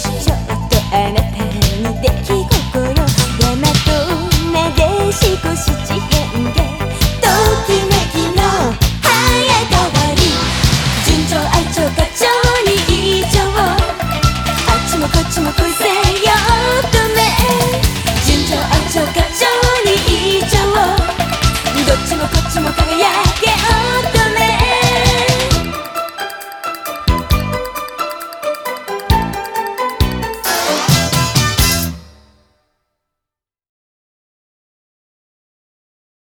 是这